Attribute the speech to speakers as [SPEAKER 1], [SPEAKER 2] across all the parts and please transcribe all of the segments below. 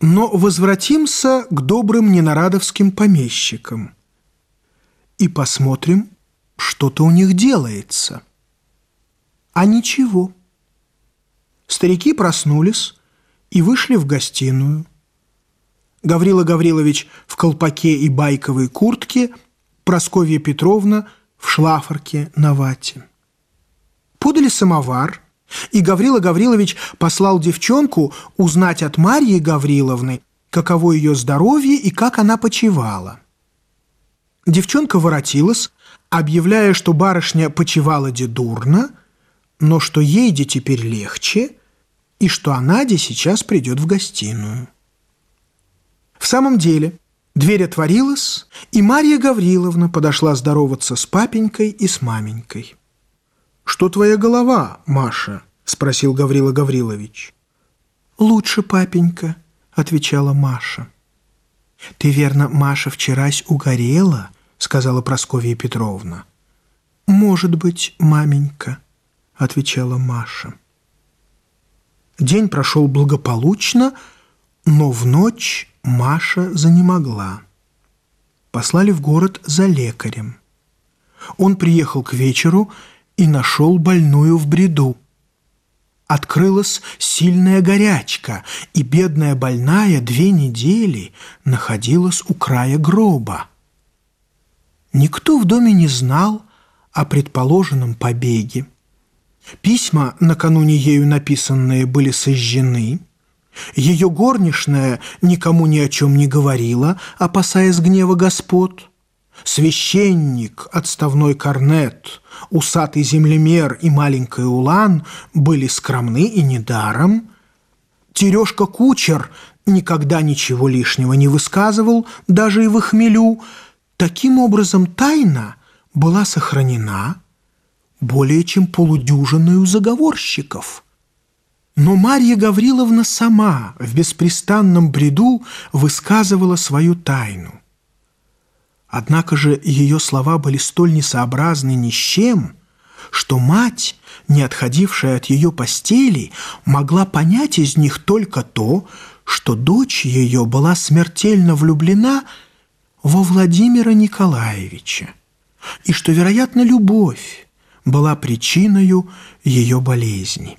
[SPEAKER 1] Но возвратимся к добрым ненарадовским помещикам и посмотрим, что-то у них делается. А ничего. Старики проснулись и вышли в гостиную. Гаврила Гаврилович в колпаке и байковой куртке, Просковья Петровна в шлафорке на вате. Подали самовар – и Гаврила Гаврилович послал девчонку узнать от Марьи Гавриловны, каково ее здоровье и как она почевала. Девчонка воротилась, объявляя, что барышня почевала де дурно, но что ей де теперь легче, и что она де сейчас придет в гостиную. В самом деле, дверь отворилась, и Марья Гавриловна подошла здороваться с папенькой и с маменькой. «Что твоя голова, Маша?» — спросил Гаврила Гаврилович. «Лучше, папенька», — отвечала Маша. «Ты, верно, Маша, вчерась угорела?» — сказала Прасковья Петровна. «Может быть, маменька», — отвечала Маша. День прошел благополучно, но в ночь Маша занемогла. Послали в город за лекарем. Он приехал к вечеру и нашел больную в бреду. Открылась сильная горячка, и бедная больная две недели находилась у края гроба. Никто в доме не знал о предположенном побеге. Письма, накануне ею написанные, были сожжены. Ее горничная никому ни о чем не говорила, опасаясь гнева господ. Священник, отставной корнет, усатый землемер и маленький улан были скромны и недаром. Терешка-кучер никогда ничего лишнего не высказывал, даже и в хмелю. Таким образом, тайна была сохранена более чем полудюжиною заговорщиков. Но Марья Гавриловна сама в беспрестанном бреду высказывала свою тайну. Однако же ее слова были столь несообразны ни с чем, что мать, не отходившая от ее постели, могла понять из них только то, что дочь ее была смертельно влюблена во Владимира Николаевича, и что, вероятно, любовь была причиной ее болезни.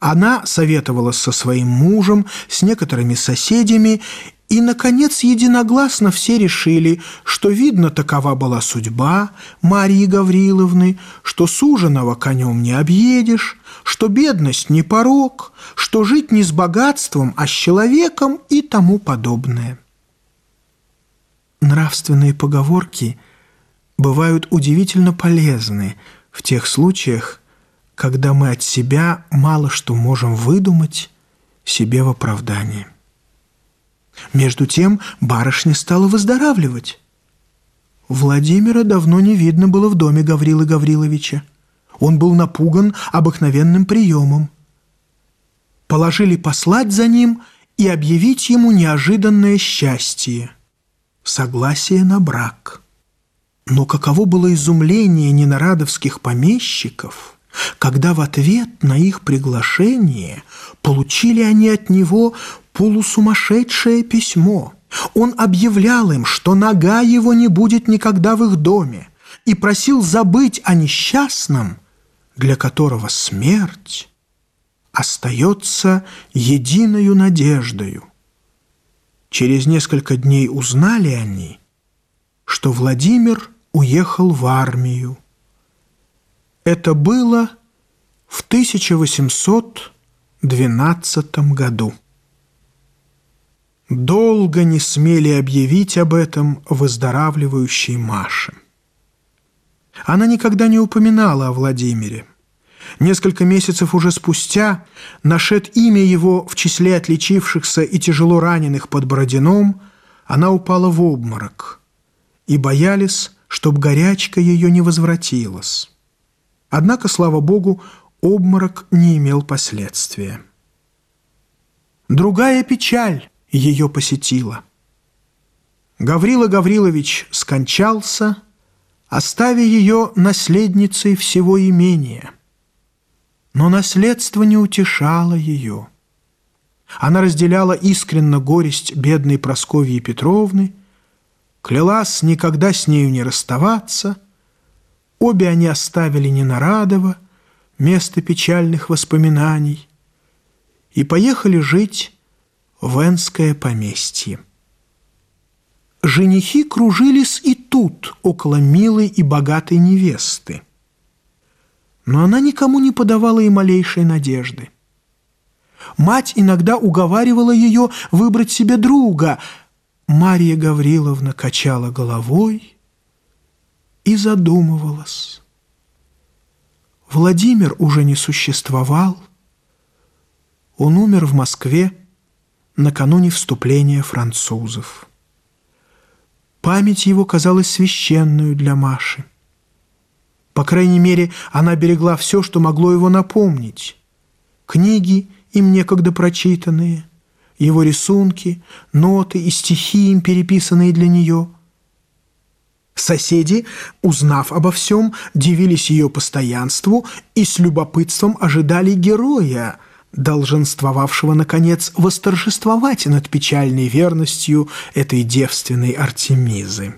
[SPEAKER 1] Она советовалась со своим мужем, с некоторыми соседями и, наконец, единогласно все решили, что, видно, такова была судьба Марии Гавриловны, что суженого конем не объедешь, что бедность не порог, что жить не с богатством, а с человеком и тому подобное. Нравственные поговорки бывают удивительно полезны в тех случаях, когда мы от себя мало что можем выдумать себе в оправдание. Между тем барышня стала выздоравливать. Владимира давно не видно было в доме Гаврилы Гавриловича. Он был напуган обыкновенным приемом. Положили послать за ним и объявить ему неожиданное счастье – согласие на брак. Но каково было изумление ненарадовских помещиков, когда в ответ на их приглашение получили они от него полусумасшедшее письмо. Он объявлял им, что нога его не будет никогда в их доме, и просил забыть о несчастном, для которого смерть остается единою надеждою. Через несколько дней узнали они, что Владимир уехал в армию. Это было в 1812 году. Долго не смели объявить об этом выздоравливающей Маше. Она никогда не упоминала о Владимире. Несколько месяцев уже спустя, нашед имя его в числе отличившихся и тяжело раненых под Бородином, она упала в обморок и боялись, чтоб горячка ее не возвратилась. Однако, слава Богу, обморок не имел последствия. Другая печаль ее посетила. Гаврила Гаврилович скончался, оставя ее наследницей всего имения. Но наследство не утешало ее. Она разделяла искренно горесть бедной Просковьи Петровны, клялась никогда с нею не расставаться. Обе они оставили Ненарадово, место печальных воспоминаний, и поехали жить в Энское поместье. Женихи кружились и тут, около милой и богатой невесты. Но она никому не подавала и малейшей надежды. Мать иногда уговаривала ее выбрать себе друга. Мария Гавриловна качала головой и задумывалась. Владимир уже не существовал. Он умер в Москве накануне вступления французов. Память его казалась священную для Маши. По крайней мере, она берегла все, что могло его напомнить. Книги, им некогда прочитанные, его рисунки, ноты и стихи, им переписанные для нее. Соседи, узнав обо всем, дивились ее постоянству и с любопытством ожидали героя – долженствовавшего, наконец, восторжествовать над печальной верностью этой девственной Артемизы.